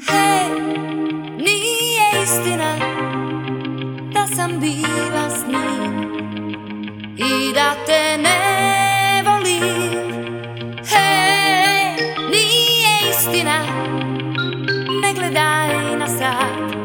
Hej, nije istina da sam bila s njim i da te ne volim. Hej, nije istina, ne gledaj na sad.